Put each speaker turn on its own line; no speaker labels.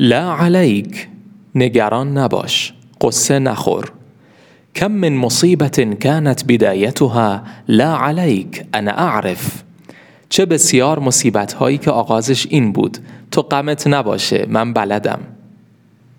لا علیک نگران نباش قصه نخور. کم من مصیبت کانت بدایتها لا علیک انا اعرف. چه بسیار مصیبت هایی که آغازش این بود. تو غمت نباشه من بلدم.